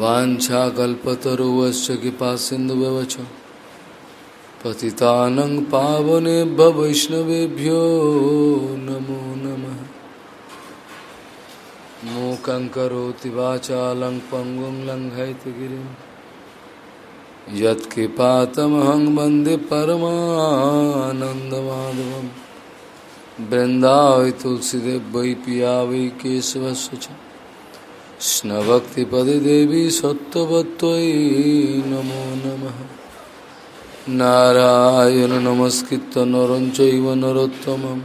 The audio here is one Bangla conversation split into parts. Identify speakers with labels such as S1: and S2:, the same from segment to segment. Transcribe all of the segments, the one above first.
S1: वाछाकल्पतरुवश्च कृपा सिन्धुव्यवच पतितानं पावनेभ्य वैष्णवेभ्यो नमो नमः। मूकं करोति वाचालं पङ्गुं लङ्घयितगिरिं यत्कृपातमहं वंदे तुलसीदेव वै पिया वै केशवस्य कृष्णभक्तिपदे देवी सत्त्ववत्त्वयि नमो नमः नारायण नमस्कृत्य नरं चैव नरोत्तमं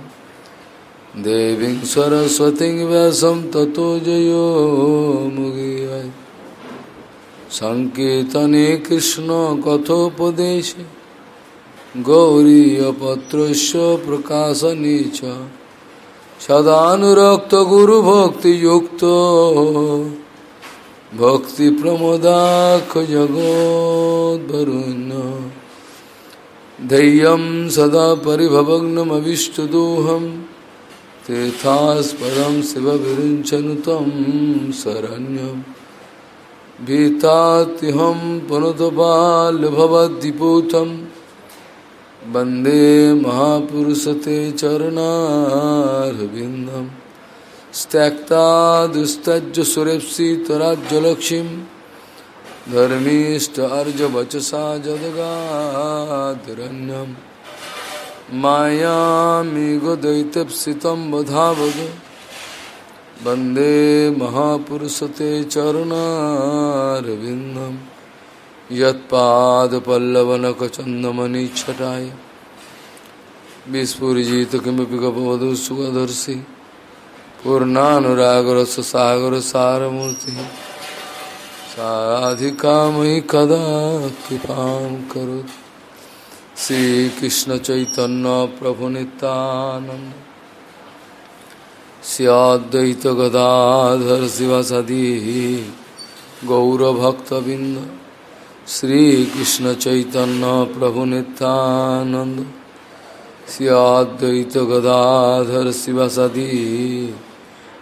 S1: देवीं सरस्वतीं व्यासं ततो जयो मुगीयय सङ्कीर्तने कृष्णकथोपदेशे गौरीयपत्रस्य प्रकाशने च सदानुरक्त भक्ति प्रमोदाख জগদ্বরুণ্য धैय सदा परिभवग्नमविष्टदोहं, तीर्थास्पदं शिवविरुञ्चनु तं शरण्यं। भीतात्यहं पुनतपाल्भवद्दिपूतं वंदे वंदे ते चरणारविन्दम्। महापुरुषते चरणारविन्दं त्यक्ता दुस्तज्य सुरेप्सितराज्यलक्ष्मीं धर्मीष्ट अर्जवचसा जदगादरण्यं मायामिगदैत्यप्सितं वधावद वन्दे महापुरुषते चरणारविन्दम् यत्पादपल्लवनखचन्दमनिच्छटाय विस्फुरिजित किमपि गपवधू सुखदर्शि पूर्णानुराग रस सागर सार मूर्ति साराधिका मई कदा कृपा करो। श्री कृष्ण चैतन्य प्रभु नितानंद सियादत गदाधर शिव सदी गौरभक्तबिंद श्री कृष्ण चैतन्य प्रभु नितानंद श्री गदाधर शिव सदी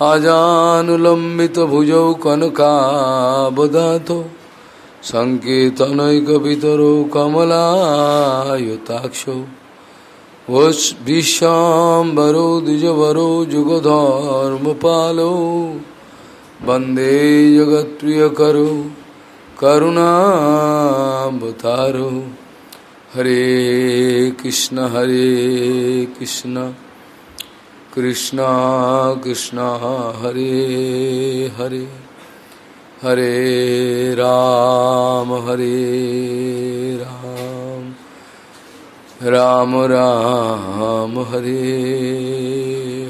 S1: আজানুলম্বিত ভুজৌ কনকাবদাত সঙ্কেতনৈকিতর কমলায়তাক্ষ ভীষ্বরো দ্বিজবরো যুগধর্মপালো বন্দে জগৎপ্রিয় করো করুণাবতারো হরে কৃষ্ণ হরে কৃষ্ণ। कृष्ण कृष्ण, हरे हरे हरे राम हरे राम राम राम, हरे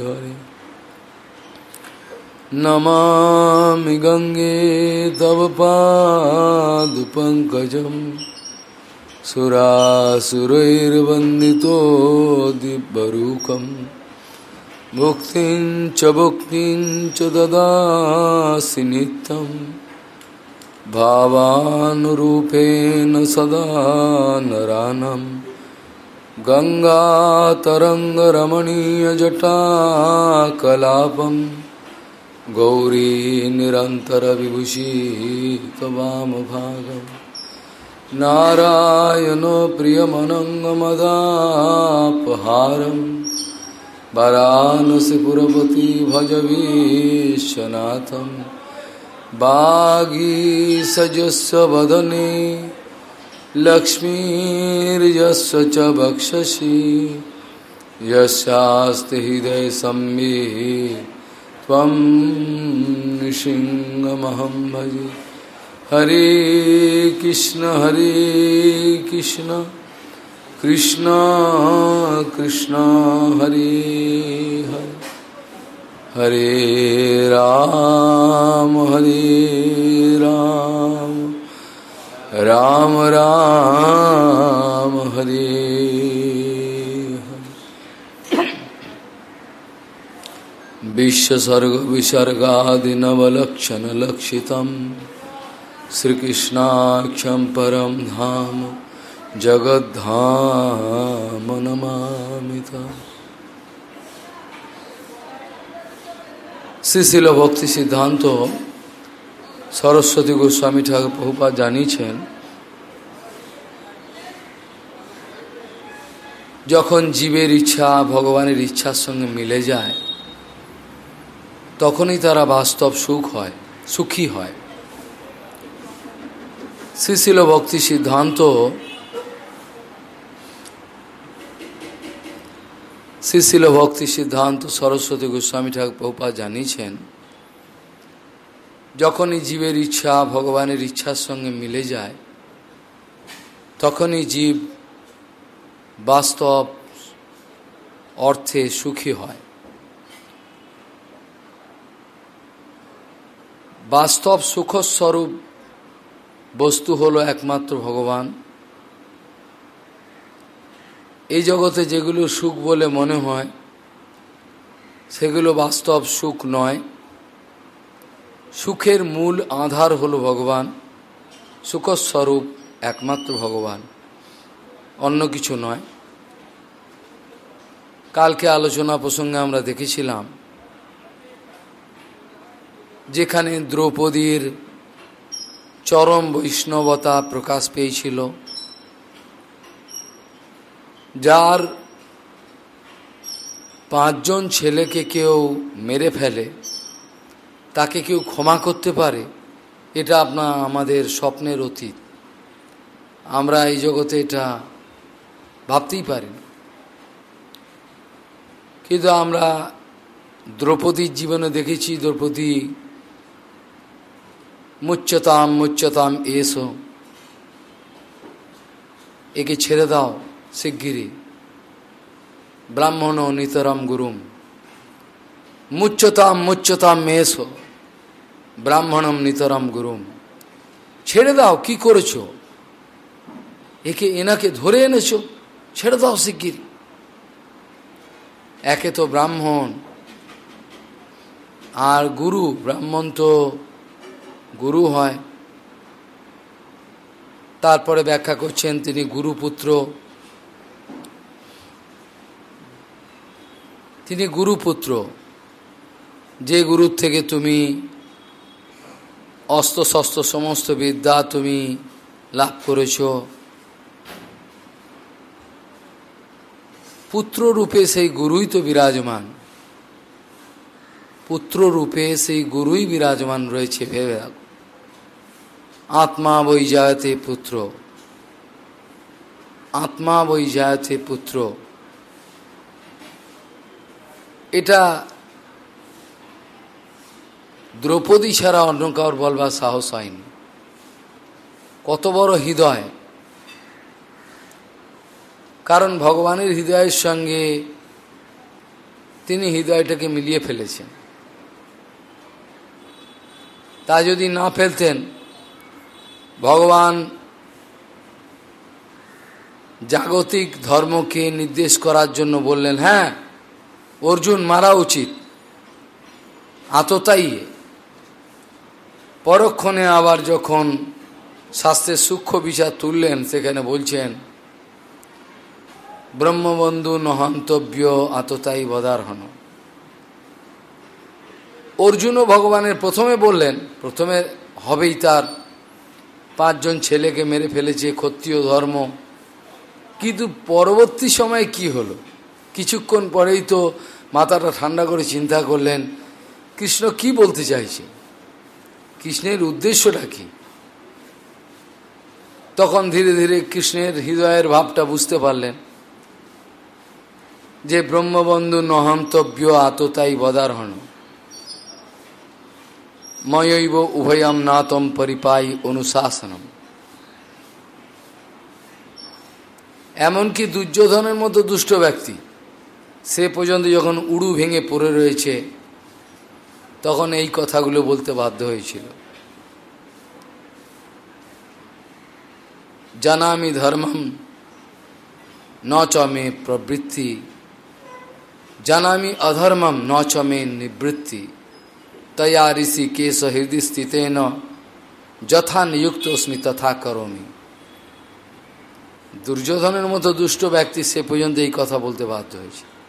S1: हरे। नमामि गङ्गे तव पादपङ्कजम् सुरासुरैर्वन्दितो दिव्यरूपं भुक्तिं च भुक्तिं च ददासि नित्यं भावानुरूपेण सदा नरानं। गङ्गातरङ्गरमणीयजटाकलापं। गौरी निरन्तरविभूषितवामभागम् नारायणो वरानसिपुरपति भजवीशनाथं वागीसजस्य वदने लक्ष्मीर्यस्य च वक्षसि यस्यास्ति हृदयसंविः त्वं भजे। हरे कृष्ण हरे कृष्ण। कृष्ण कृष्ण, हरे हरे। हरे राम हरे राम। राम राम, हरे विश्वसर्ग विसर्गादिनवलक्षणलक्षितं श्रीकृष्णाख्यं परं धाम। জগদ্ধাম শ্রীশিল ভক্তি সিদ্ধান্ত সরস্বতী গোস্বামী ঠাকুর প্রভুপা জানিয়েছেন, যখন জীবের ইচ্ছা, ভগবানের ইচ্ছার সঙ্গে মিলে যায়, তখনই তারা বাস্তব সুখ হয়, সুখী হয়। শ্রীশিল ভক্তি সিদ্ধান্ত শ্রীশিল ভক্তি সিদ্ধান্ত সরস্বতী গোস্বামী ঠাকুর প্রভুপা জানিয়েছেন, যখনই জীবের ইচ্ছা ভগবানের ইচ্ছার সঙ্গে মিলে যায়, তখনই জীব বাস্তব অর্থে সুখী হয়। বাস্তব সুখস্বরূপ বস্তু হল একমাত্র ভগবান। এই জগতে যেগুলো সুখ বলে মনে হয়, সেগুলো বাস্তব সুখ নয়। সুখের মূল আধার হল ভগবান, সুখস্বরূপ একমাত্র ভগবান, অন্য কিছু নয়। কালকে আলোচনা প্রসঙ্গে আমরা দেখেছিলাম, যেখানে দ্রৌপদীর চরম বৈষ্ণবতা প্রকাশ পেয়েছিল। যার পাঁচজন ছেলেকে কেউ মেরে ফেলে, তাকে কেউ ক্ষমা করতে পারে, এটা আপনার আমাদের স্বপ্নের অতীত। আমরা এই জগতে এটা ভাবতেই পারি কিন্তু আমরা দ্রৌপদীর জীবনে দেখেছি, দ্রৌপদী মুচ্চতাম মুচ্চতাম এসো, একে ছেড়ে দাও। শিগগিরি ব্রাহ্মণ নিতরম গুরুম। মুচ্চতাম মুচ্চতাম মেষ ব্রাহ্মণম নিতরম গুরুম। ছেড়ে দাও, কি করেছ? একে এনাকে ধরে এনেছো? ছেড়ে দাও শিগগিরি একে তো ব্রাহ্মণ। আর গুরু, ব্রাহ্মণ তো গুরু হয়। তারপরে ব্যাখ্যা করছেন তিনি গুরুপুত্র তিনি গুরুপুত্র। যে গুরুর থেকে তুমি অস্ত্র শস্ত্র সমস্ত বিদ্যা তুমি লাভ করেছ। পুত্র রূপে সেই গুরুই তো বিরাজমান। পুত্র রূপে সেই গুরুই বিরাজমান রয়েছে, ভেবে আত্মা বই যায়তে পুত্র। আত্মা বই যায়তে পুত্র। এটা দ্রৌপদী ছাড়া অন্য কাউর বলবার সাহস হয়নি। কত বড় হৃদয়। কারণ ভগবানের হৃদয়ের সঙ্গে তিনি হৃদয়টাকে মিলিয়ে ফেলেছেন। তা যদি না ফেলতেন, ভগবান জাগতিক ধর্মকে নির্দেশ করার জন্য বললেন হ্যাঁ অর্জুন মারা উচিত। আততাই পরক্ষণে আবার যখন শাস্ত্রের সূক্ষ্ম বিচার তুললেন, সেখানে বলছেন, ব্রহ্মবন্ধু নহন্তব্য আততাই বদার হন অর্জুনও ভগবানের প্রথমে বললেন, প্রথমে হবেই তার। পাঁচজন ছেলেকে মেরে ফেলেছে ক্ষত্রিয় ধর্ম। কিন্তু পরবর্তী সময়ে কি হলো? কিছুক্ষণ পরেই তো মাথাটা ঠান্ডা করে চিন্তা করলেন, কৃষ্ণ কি বলতে চাইছে? কৃষ্ণের উদ্দেশ্যটা কি? তখন ধীরে ধীরে কৃষ্ণের হৃদয়ের ভাবটা বুঝতে পারলেন যে ব্রহ্মবন্ধু নহন্তব্য আততাই বদারহণ। ময়ৈব উভয়ম নাতম পরিপাই অনুশাসনম। এমনকি দুর্যোধনের মতো দুষ্ট ব্যক্তি সে পর্যন্ত যখন উড়ু ভেঙে পড়ে রয়েছে, তখন এই কথাগুলো বলতে বাধ্য হয়েছিল। জানামি ধর্মম, ন চমে প্রবৃত্তি। জানামি অধর্মম, ন চমে নিবৃত্তি। তয়া ঋষি কেশ হৃদয় যথা নিযুক্ত অস্মি তথা করমি। দুর্যোধনের মতো দুষ্ট ব্যক্তি সে পর্যন্ত এই কথা বলতে বাধ্য হয়েছে।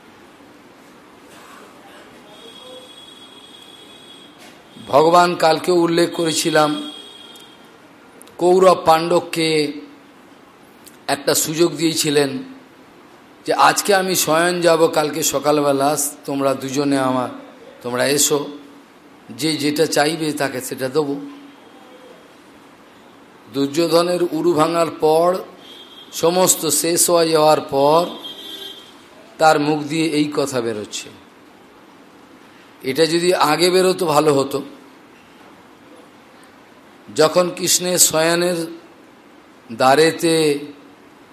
S1: ভগবান কালকে উল্লেখ করেছিলাম, কৌরব পাণ্ডবকে একটা সুযোগ দিয়েছিলেন যে আজকে আমি স্বয়ং যাব, কালকে সকালবেলা তোমরা দুজনে আমার, তোমরা এসো, যে যেটা চাইবে তাকে সেটা দেবো। দুর্যোধনের উরু ভাঙার পর, সমস্ত শেষ হয়ে যাওয়ার পর, তার মুখ দিয়ে এই কথা বেরোচ্ছে। এটা যদি আগে বেরোতো ভালো হতো। যখন কৃষ্ণের শয়নের দ্বারেতে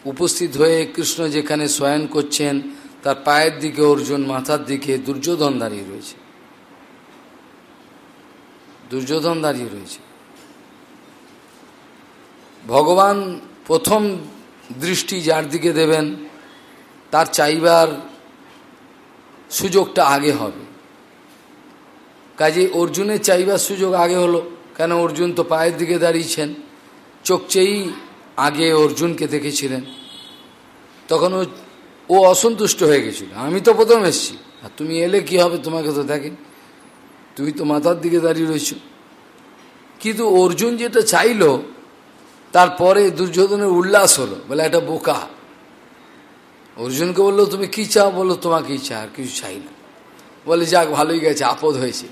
S1: উপস্থিত হয়ে কৃষ্ণ যেখানে শয়ন করছেন, তার পায়ের দিকে অর্জুন, মাথার দিকে দুর্যোধন দাঁড়িয়ে রয়েছে। দুর্যোধন দাঁড়িয়ে রয়েছে। ভগবান প্রথম দৃষ্টি যার দিকে দেবেন, তার চাইবার সুযোগটা আগে হবে। কাজে অর্জুনের চাইবার সুযোগ আগে হলো। কেন অর্জুন তো পায়ের দিকে দাঁড়িয়েছেন? চোখ চেয়েই আগে অর্জুনকে দেখেছিলেন। তখন ও ও অসন্তুষ্ট হয়ে গেছিল। আমি তো প্রথম এসছি। আর তুমি এলে কি হবে তোমাকে তো দেখেন। তুমি তো মাথার দিকে দাঁড়িয়ে রয়েছ। কিন্তু অর্জুন যেটা চাইল তারপরে দুর্যোধনের উল্লাস হলো। বলে একটা বোকা। অর্জুনকে বলল, তুমি কি চাও? বলো তোমাকে ইচ্ছা, আর কিছু চাই না। বলে, যাক, ভালোই গেছে, আপদ হয়েছে।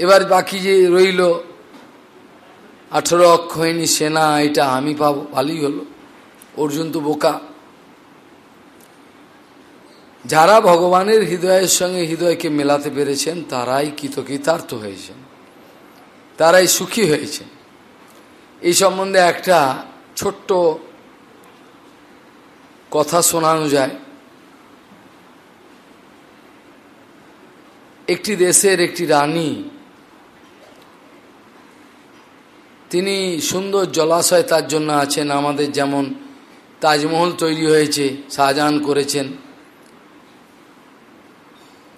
S1: এবার বাকি যে রইল, আঠেরো অক্ষয়ণী সেনা, এটা আমি পাবো, ভালোই হলো। অর্জুন তো বোকা। যারা ভগবানের হৃদয়ের সঙ্গে হৃদয়কে মেলাতে পেরেছেন, তারাই কৃতকৃতার্থ হয়েছেন। তারাই সুখী হয়েছেন। এই সম্বন্ধে একটা ছোট্ট কথা শোনানো যায়। একটি দেশের একটি রানী তিনি সুন্দর জলাশয় তার জন্য আছেন, আমাদের যেমন তাজমহল তৈরি হয়েছে শাহজাহান করেছেন।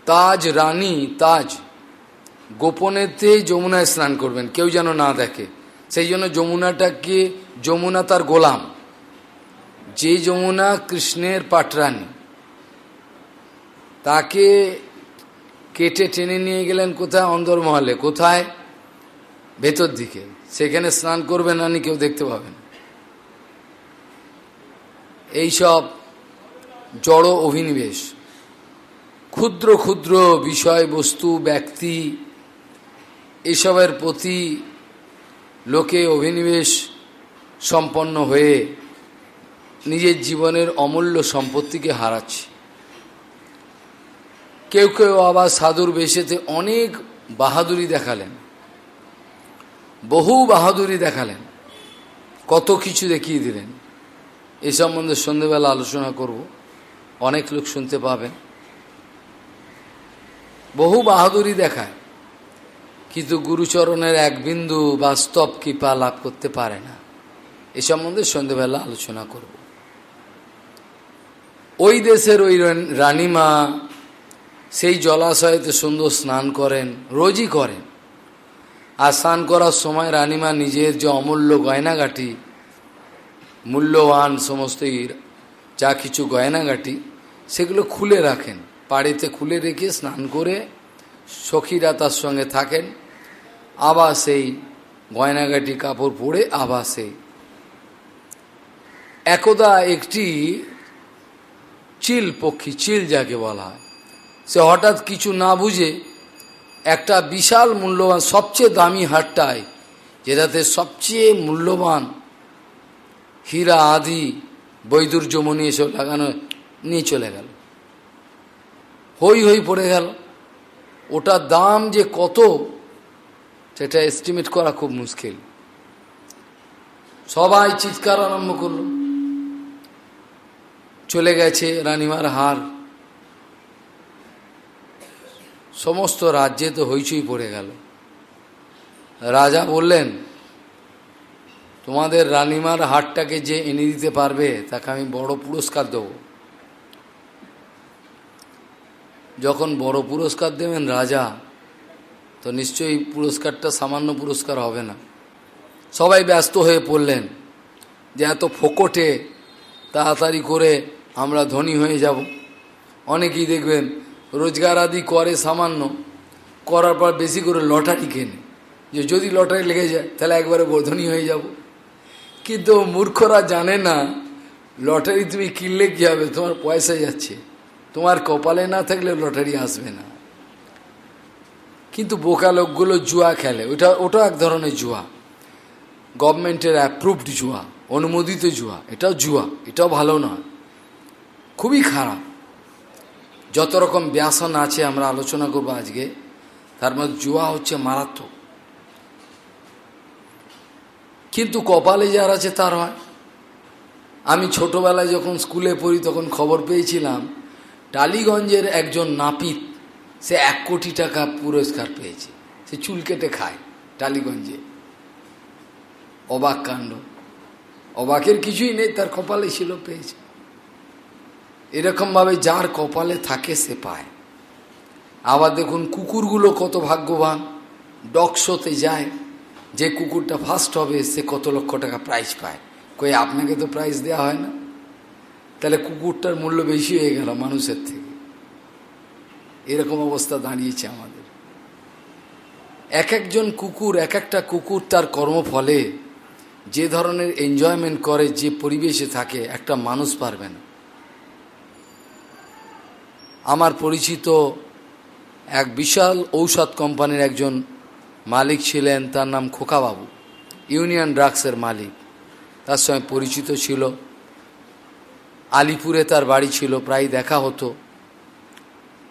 S1: তাজ রানী, তাজ। গোপনেতে যমুনায় স্নান করবেন, কেউ যেন না দেখে। সেই জন্য যমুনাটাকে, যমুনা তার গোলাম। যে যমুনা কৃষ্ণের পাটরানী, তাকে কেটে টেনে নিয়ে গেলেন কোথায়? অন্দরমহলে। কোথায়? ভেতর দিকে। সেখানে স্নান করবেন না, কেউ দেখতে পাবেন এইসব জড় অভিনিবেশ, ক্ষুদ্র ক্ষুদ্র বিষয়বস্তু, ব্যক্তি, এসবের প্রতি লোকে অভিনিবেশ সম্পন্ন হয়ে নিজের জীবনের অমূল্য সম্পত্তিকে হারাচ্ছে। কেউ কেউ আবার সাধুর বেশেতে অনেক বাহাদুরি দেখালেন। বহু বাহাদুরি দেখালেন। কত কিছু দেখিয়ে দিলেন। এই সম্বন্ধে সন্ধেবেলা আলোচনা করব। অনেক লোক শুনতে পাবেন। বহু বাহাদুরি দেখায়। কিন্তু গুরুচরণের এক বিন্দু বাস্তব কৃপা লাভ করতে পারে না। এ সম্বন্ধে সন্ধেবেলা আলোচনা করব। ওই দেশের ওই রানীমা সেই জলাশয়েতে সুন্দর স্নান করেন, রোজই করেন। আর স্নান করার সময় রানীমা নিজের যে অমূল্য গয়নাগাটি, মূল্যবান সমস্ত যা কিছু গয়নাগাটি, সেগুলো খুলে রাখেন। পাড়িতে খুলে রেখে স্নান করে সখীরা তার সঙ্গে থাকেন। আবার সেই গয়নাগাটি কাপড় পরে আবার সেই। একদা একটি চিল পক্ষী, চিল যাকে বলা হয়, সে হঠাৎ কিছু না বুঝে একটা বিশাল মূল্যবান, সবচেয়ে দামি হাটটায় যেটাতে সবচেয়ে মূল্যবান হীরা, আদি বৈদুর্যমণি এসব লাগানো নিয়ে চলে গেল। হই হই পড়ে গেল। ওটার দাম যে কত, সেটা এস্টিমেট করা খুব মুশকিল। সবাই চিৎকার আরম্ভ করল। চলে গেছে রানিমার হার। সমস্ত রাজ্যে তো হইচই পড়ে গেল। রাজা বললেন, তোমাদের রানিমার হাটটাকে যে এনে দিতে পারবে, তাকে আমি বড় পুরস্কার দেব। যখন বড় পুরস্কার দেবেন রাজা, তো নিশ্চয়ই পুরস্কারটা সামান্য পুরস্কার হবে না। সবাই ব্যস্ত হয়ে পড়লেন, যে এত ফোকটে, তাড়াতাড়ি করে আমরা ধনী হয়ে যাব। অনেকেই দেখবেন রোজগার আদি করে সামান্য, করার পর বেশি করে লটারি কেনে। যে যদি লটারি লেগে যায়, তাহলে একবারে ধনী হয়ে যাব। কিন্তু মূর্খরা জানে না, লটারি তুমি কিনলে কী হবে? তোমার পয়সা যাচ্ছে। তোমার কপালে না থাকলে লটারি আসবে না। কিন্তু বোকা লোকগুলো জুয়া খেলে। ওটা ওটাও এক ধরনের জুয়া। গভর্নমেন্টের অ্যাপ্রুভড জুয়া, অনুমোদিত জুয়া। এটাও জুয়া, এটাও ভালো নয়। খুবই খারাপ। যত রকম ব্যাসন আছে আমরা আলোচনা করব আজকে, তার মধ্যে জুয়া হচ্ছে মারাত্মক। কিন্তু কপালে যার আছে তার হয়। আমি ছোটবেলায় যখন স্কুলে পড়ি তখন খবর পেয়েছিলাম, টালিগঞ্জের একজন নাপিত, সে এক কোটি টাকা পুরস্কার পেয়েছে। সে চুল কেটে খায় টালিগঞ্জে। অবাক কাণ্ড। অবাকের কিছুই নেই, তার কপালে ছিল পেয়েছে। এরকমভাবে যার কপালে থাকে সে পায়। আবার দেখুন, কুকুরগুলো কত ভাগ্যবান। ডকশোতে যায়, যে কুকুরটা ফার্স্ট হবে, সে কত লক্ষ টাকা প্রাইজ পায়। কই, আপনাকে তো প্রাইজ দেওয়া হয় না? তাহলে কুকুরটার মূল্য বেশি হয়ে গেল মানুষের থেকে। এরকম অবস্থা দাঁড়িয়েছে আমাদের। এক একজন কুকুর এক একটা কুকুর তার কর্মফলে যে ধরনের এনজয়মেন্ট করে, যে পরিবেশে থাকে, একটা মানুষ পারবে না। আমার পরিচিত এক বিশাল ঔষধ কোম্পানির একজন মালিক ছিলেন, তার নাম খোকাবাবু, ইউনিয়ন ড্রাগসের মালিক। তার সঙ্গে পরিচিত ছিল। আলিপুরে তার বাড়ি ছিল, প্রায় দেখা হতো।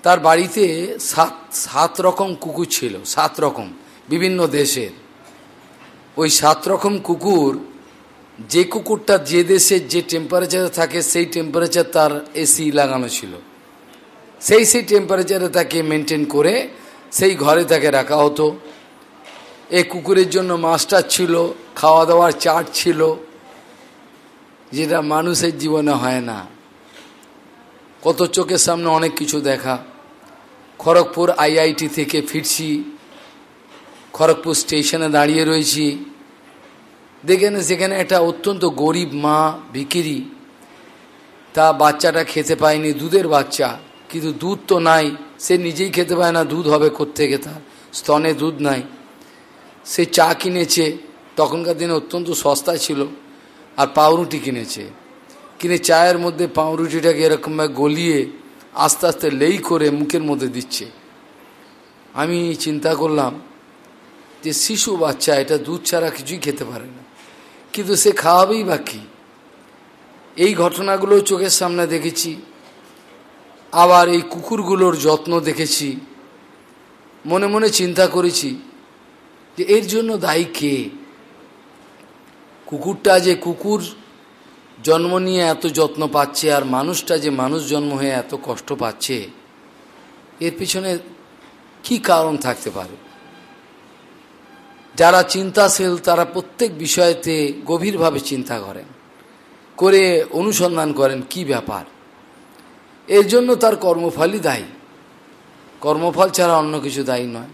S1: তার বাড়িতে সাত সাত রকম কুকুর ছিল, সাত রকম, বিভিন্ন দেশের। ওই সাত রকম কুকুর, যে কুকুরটা যে দেশের যে টেম্পারেচারে থাকে, সেই টেম্পারেচার তার এসি লাগানো ছিল। সেই সেই টেম্পারেচারে তাকে মেনটেন করে সেই ঘরে তাকে রাখা হতো। এ কুকুরের জন্য মাস্টার ছিল খাওয়া দাওয়ার চার্ট ছিল, যেটা মানুষের জীবনে হয় না। কত চোখের সামনে অনেক কিছু দেখা। খড়গপুর আইআইটি থেকে ফিরছি, খড়গপুর স্টেশনে দাঁড়িয়ে রয়েছি। দেখেন সেখানে একটা অত্যন্ত গরিব মা ভিকিরি তা বাচ্চাটা খেতে পায়নি, দুধের বাচ্চা। কিন্তু দুধ তো নাই। সে নিজেই খেতে পায় না, দুধ হবে কোত্থেকে তার? স্তনে দুধ নাই। সে চা কিনেছে, তখনকার দিনে অত্যন্ত সস্তা ছিল, আর পাউরুটি কিনেছে। কিনে চায়ের মধ্যে পাউরুটিটাকে এরকমভাবে গলিয়ে আস্তে আস্তে লেই করে মুখের মধ্যে দিচ্ছে। আমি চিন্তা করলাম যে শিশু বাচ্চা, এটা দুধ ছাড়া কিছুই খেতে পারে না। কিন্তু সে খাওয়াবেই বা কী? এই ঘটনাগুলো চোখের সামনে দেখেছি। আবার এই কুকুরগুলোর যত্ন দেখেছি, মনে মনে চিন্তা করেছি যে এর জন্য দায়ী কে? কুকুরটা যে কুকুর জন্ম নিয়ে এত যত্ন পাচ্ছে আর মানুষটা যে মানুষ জন্ম হয়ে এত কষ্ট পাচ্ছে, এর পিছনে কি কারণ থাকতে পারে? যারা চিন্তাশীল, তারা প্রত্যেক বিষয়তে গভীরভাবে চিন্তা করেন, করে অনুসন্ধান করেন কি ব্যাপার? এর জন্য তার কর্মফলই দায়ী। কর্মফল ছাড়া অন্য কিছু দায়ী নয়।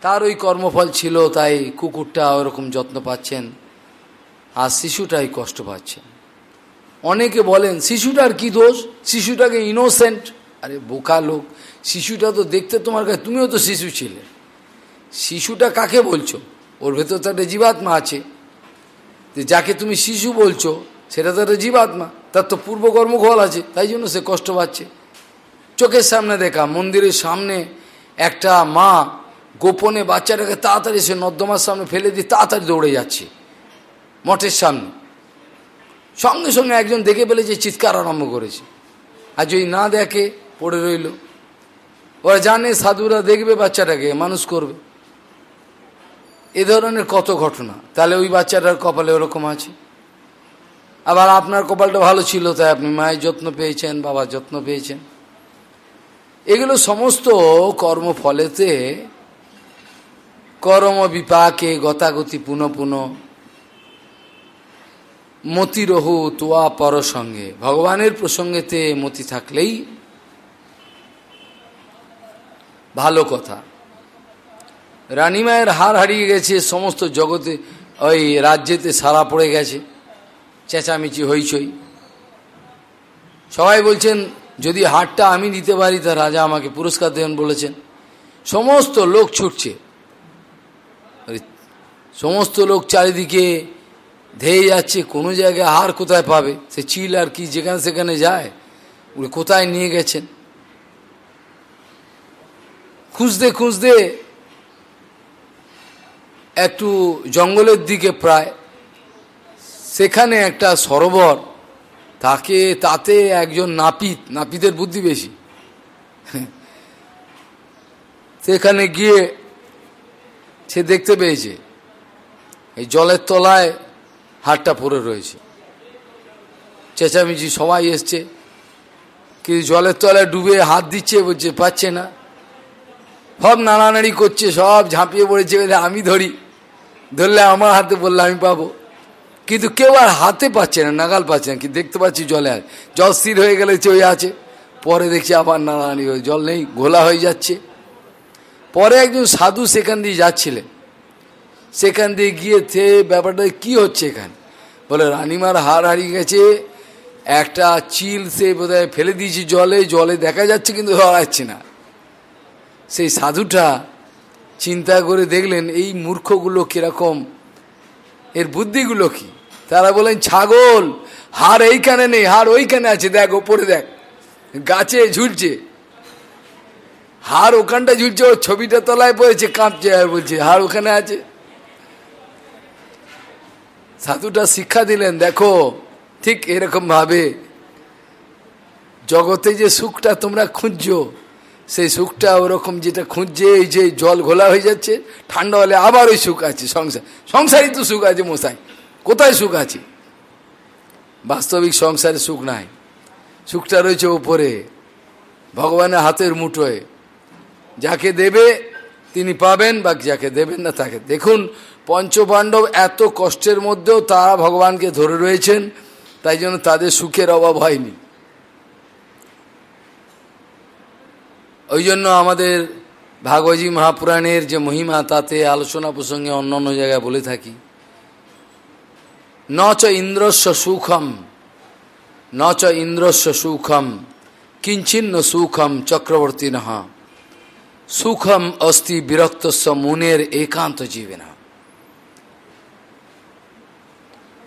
S1: তার ওই কর্মফল ছিল, তাই কুকুরটা ওরকম যত্ন পাচ্ছেন আর শিশুটাই কষ্ট পাচ্ছে। অনেকে বলেন, শিশুটার কি দোষ? শিশুটাকে ইনোসেন্ট আরে, বোকা লোক, শিশুটা তো দেখতে তোমার কাছে, তুমিও তো শিশু ছিলে। শিশুটা কাকে বলছো? ওর ভেতর তো একটা জীবাত্মা আছে। যাকে তুমি শিশু বলছো সেটা তো একটা জীবাত্মা। তার তো পূর্বকর্ম ঘল আছে, তাই জন্য সে কষ্ট পাচ্ছে। চোখের সামনে দেখা, মন্দিরের সামনে একটা মা গোপনে বাচ্চাটাকে তাড়াতাড়ি সে নর্দমার সামনে ফেলে দিয়ে তাড়াতাড়ি দৌড়ে যাচ্ছে, মঠের সামনে। সঙ্গে সঙ্গে একজন দেখে যে চিৎকার আরম্ভ করেছে। আর যদি না দেখে, পড়ে রইল। ওরা জানে সাধুরা দেখবে বাচ্চাটাকে, মানুষ করবে। এ ধরনের কত ঘটনা। তাহলে ওই বাচ্চাটার কপালে ওরকম আছে? আবার আপনার কপালটা ভালো ছিল, তাই আপনি মায়ের যত্ন পেয়েছেন, বাবার যত্ন পেয়েছেন। এগুলো সমস্ত কর্মফলেতে কর্ম বিপাকে গতাগতি পুনঃ পুনঃ মতি রহু তোয়া পর সঙ্গে। ভগবানের প্রসঙ্গেতে মতি থাকলেই ভালো কথা। রানীমায়ের হার হারিয়ে গেছে, সমস্ত জগতে, ওই রাজ্যেতে সারা পড়ে গেছে। চেঁচামেচি হইচই। সবাই বলছেন, যদি হারটা আমি দিতে পারি, তা রাজা আমাকে পুরস্কার দেবেন বলেছেন। সমস্ত লোক ছুটছে। সমস্ত লোক চারিদিকে ধেয়ে যাচ্ছে, কোনো জায়গায় হার কোথায় পাবে? সে চিল আর কি যেখানে সেখানে যায়, উনি কোথায় নিয়ে গেছেন? খুঁজতে খুঁজতে একটু জঙ্গলের দিকে প্রায় সেখানে একটা সরোবর, তাকে, তাতে একজন নাপিত, নাপিতের বুদ্ধি বেশি। সেখানে গিয়ে সে দেখতে পেয়েছে, এই জলের তলায় হাটটা পড়ে রয়েছে। চেঁচামেচি সবাই এসছে, কিন্তু জলের তলায় ডুবে হাত দিচ্ছে, বলছে, পাচ্ছে না। সব নাড়ানাড়ি করছে, সব ঝাঁপিয়ে পড়েছে আমি ধরি। ধরলে আমার হাতে বললে, আমি পাবো। কিন্তু কেউ আর হাতে পাচ্ছে না, নাগাল পাচ্ছে না কি দেখতে পাচ্ছি জলে আর জল স্থির হয়ে গেলে ওই আছে পরে দেখছি আবার নাড়ানাড়ি হয়ে জল নেই, ঘোলা হয়ে যাচ্ছে। পরে একজন সাধু সেখান দিয়ে যাচ্ছিলেন। সেখান দিয়ে গিয়ে থে ব্যাপারটা কি হচ্ছে এখানে? বলে, রানিমার হার হারিয়ে গেছে, একটা চিল সে বোধহয় ফেলে দিয়েছি জলে জলে দেখা যাচ্ছে কিন্তু হারাচ্ছে না। সেই সাধুটা চিন্তা করে দেখলেন, এই মূর্খগুলো কীরকম, এর বুদ্ধিগুলো কি? তারা বলেন, ছাগল হার এইখানে নেই হার ওইখানে আছে, দেখ, ওপরে দেখ, গাছে ঝুলছে। হার ওখানটা ঝুলছে, ওর ছবিটা তলায় পড়েছে, কাঁপছে আর বলছে হার ওখানে আছে। সাধুটা শিক্ষা দিলেন, দেখো, ঠিক এরকম ভাবে জগতে যে সুখটা তোমরা খুঁজছো, সেই সুখটা ওরকম যেটা খুঁজছে, এই যে জল ঘোলা হয়ে যাচ্ছে, ঠান্ডা হলে আবার ওই সুখ আছে, সংসার, সংসারই তো সুখ আছে মশাই। কোথায় সুখ আছে? বাস্তবিক সংসারে সুখ নাই। সুখটা রয়েছে ওপরে ভগবানের হাতের মুঠোয়। যাকে দেবে, তিনি পাবেন বা যাকে দেবেন না, তাকে। দেখুন, পঞ্চপাণ্ডব এত কষ্টের মধ্যেও তারা ভগবানকে ধরে রয়েছেন, তাই জন্য তাদের সুখের অভাব হয়নি। ওই জন্য আমাদের ভাগবতী মহাপুরাণের যে মহিমা, তাতে আলোচনা প্রসঙ্গে অন্য অন্য জায়গায় বলে থাকি। ন চ ইন্দ্রস্ব সুখম, ন চ ইন্দ্রস্ব সুখম, কিঞ্চিন্ন সুখম চক্রবর্তী নহ সুখম অস্তি বিরক্তস্ব মুনের একান্ত জীবেনা।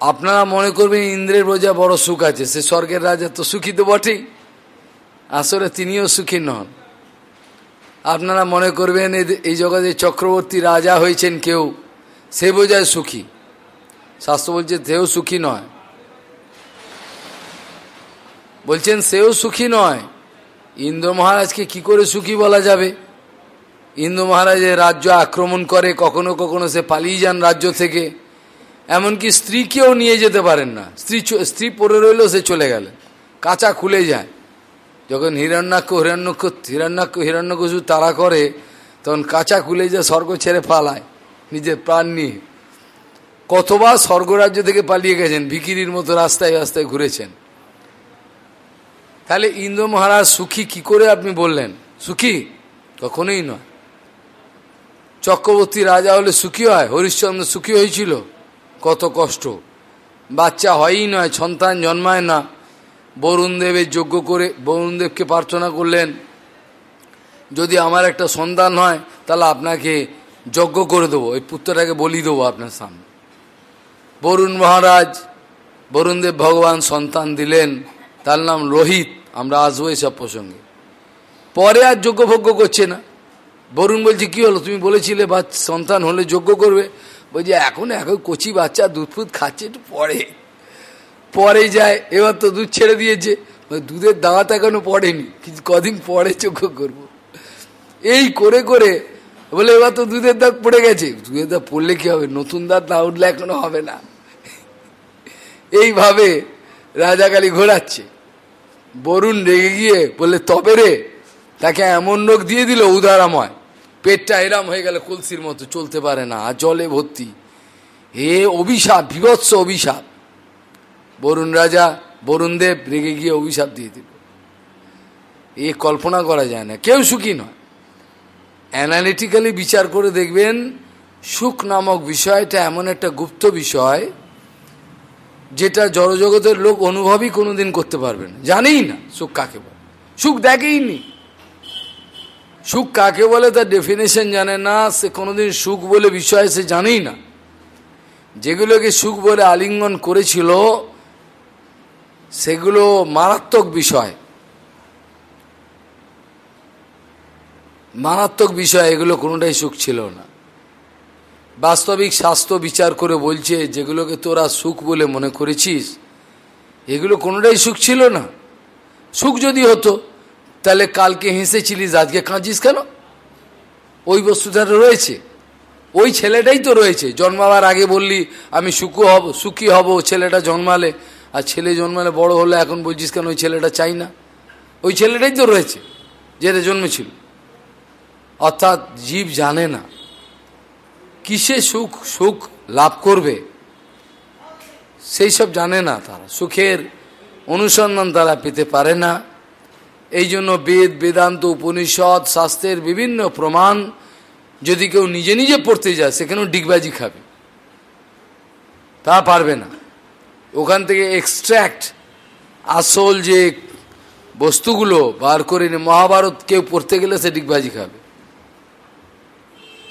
S1: আপনারা মনে করবেন ইন্দ্রের বোঝা বড় সুখ আছে, সে স্বর্গের রাজা তো সুখী তো বটেই, আসলে তিনিও সুখী নন। আপনারা মনে করবেন এই জগতে চক্রবর্তী রাজা হয়েছেন কেউ, সে বোঝায় সুখী। শাস্ত্র বলছে সেও সুখী নয়। বলছেন, সেও সুখী নয়। ইন্দ্র মহারাজকে কি করে সুখী বলা যাবে? ইন্দ্র মহারাজের রাজ্য আক্রমণ করে, কখনো কখনো সে পালিয়ে যান রাজ্য থেকে। এমনকি স্ত্রীকেও নিয়ে যেতে পারেন না। স্ত্রী স্ত্রী পড়ে রইল, সে চলে গেলেন কাঁচা খুলে যায়। যখন হিরণ্যাক্ষ, হিরণ্যক্ষ, হিরণ্যাক্ষ হিরণ্যকশু তারা করে, তখন কাঁচা খুলে যায়, স্বর্গ ছেড়ে পালায়। নিজের প্রাণ নিয়ে। কতবার স্বর্গরাজ্য থেকে পালিয়ে গেছেন ভিকিরির মতো রাস্তায় রাস্তায় ঘুরেছেন। তাহলে ইন্দ্র মহারাজ সুখী কি করে আপনি বললেন? সুখী? কখনোই নয়। চক্রবর্তী রাজা হলে সুখী হয়, হরিশ্চন্দ্র সুখী হয়েছিল, কত কষ্ট। বাচ্চা হয়ই নয়, সন্তান জন্মায় না। বরুণদেবের যজ্ঞ করে বরুণদেবকে প্রার্থনা করলেন, যদি আমার একটা সন্তান হয়, তাহলে আপনাকে যজ্ঞ করে দেবো ওই পুত্রটাকে বলি দেবো আপনার সামনে। বরুণ মহারাজ বরুণদেব ভগবান সন্তান দিলেন, তার নাম রোহিত আমরা আসব এসব প্রসঙ্গে। পরে আর যজ্ঞভোগ্য করছে না। বরুণ বলছে, কি হলো? তুমি বলেছিলে বা সন্তান হলে যোগ্য করবে? বলছে, এখন এখন কচি বাচ্চা দুধ ফুধ খাচ্ছে, একটু পরে। পরে যায়, এবার তো দুধ ছেড়ে দিয়েছে। দুধের দাওয়াত এখনও পড়েনি কিছু কদিন পরে যোগ্য করব। এই করে করে, বলে, এবার তো দুধের দাঁত পড়ে গেছে। দুধের দাঁত পড়লে কি হবে? নতুন দাঁত না উঠলে এখনও হবে না। এইভাবে রাজাকালী ঘোরাচ্ছে। বরুণ রেগে গিয়ে বললে, তবে রে, তাকে এমন লোক দিয়ে দিল উদারাময়। পেটটা এরাম হয়ে গেল, কলসির মতো, চলতে পারে না, আর জলে ভর্তি। এ অভিশাপ, বিভৎস অভিশাপ। বরুণ রাজা বরুণদেব রেগে গিয়ে অভিশাপ দিয়ে দিল। এ কল্পনা করা যায় না, কেউ সুখী নয়। অ্যানালিটিক্যালি বিচার করে দেখবেন, সুখ নামক বিষয়টা এমন একটা গুপ্ত বিষয় যেটা জড়জগতের লোক অনুভবই কোনোদিন করতে পারবে না। জানেই না সুখ কাকে বলে। সুখ দেখেই নি। সুখ কাকে বলে তার ডেফিনেশন জানে না, সে কোনোদিন সুখ বলে বিষয় সে জানেই না। যেগুলোকে সুখ বলে আলিঙ্গন করেছিল, সেগুলো মারাত্মক বিষয়। মারাত্মক বিষয়, এগুলো কোনোটাই সুখ ছিল না। বাস্তবিক স্বাস্থ্য বিচার করে বলছে, যেগুলোকে তোরা সুখ বলে মনে করেছিস, এগুলো কোনোটাই সুখ ছিল না। সুখ যদি হতো, তাহলে কালকে হেসেছিলিস, আজকে কাঁদছিস কেন? ওই বস্তুটা রয়েছে। ওই ছেলেটাই তো রয়েছে। জন্মাবার আগে বললি, আমি সুখু হব, সুখী হব ছেলেটা জন্মালে। আর ছেলে জন্মালে বড় হলে এখন বলছিস কেন, ওই ছেলেটা চাই না? ওই ছেলেটাই তো রয়েছে, যেটা জন্মেছিল। অর্থাৎ জীব জানে না। কিসে সুখ? সুখ লাভ করবে? সেই সব জানে না তারা। সুখের অনুসন্ধান তারা পেতে পারে না। এই জন্য বেদ, বেদান্ত, উপনিষদ, শাস্ত্রের বিভিন্ন প্রমাণ যদি কেউ নিজে নিজে পড়তে যায়, সেখানেও ডিগবাজি খাবে। তা পারবে না। ওখান থেকে এক্সট্র্যাক্ট আসল যে বস্তুগুলো বার করে মহাভারত কেউ পড়তে গেলে সে ডিগবাজি খাবে।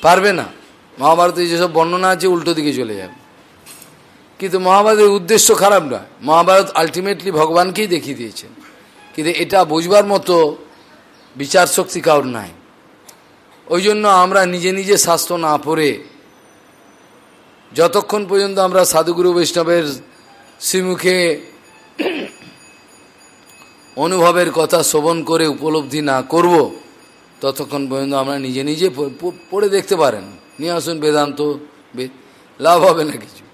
S1: পারবে না। মহাভারতে যেসব বর্ণনা আছে, উল্টো দিকে চলে যাবে কিন্তু মহাভারতের উদ্দেশ্য খারাপ নয়। মহাভারত আলটিমেটলি ভগবানকেই দেখিয়ে দিয়েছেন কিন্তু এটা বুঝবার মতো বিচার শক্তি কাউর নাই। ওই জন্য আমরা নিজে নিজে স্বাস্থ্য না পড়ে যতক্ষণ পর্যন্ত আমরা সাধুগুরু বৈষ্ণবের শ্রীমুখে অনুভবের কথা শোভন করে উপলব্ধি না করব, ততক্ষণ পর্যন্ত আমরা নিজে নিজে পড়ে দেখতে পারেন। নিয়ে আসুন বেদান্ত লাভ হবে না কিছু।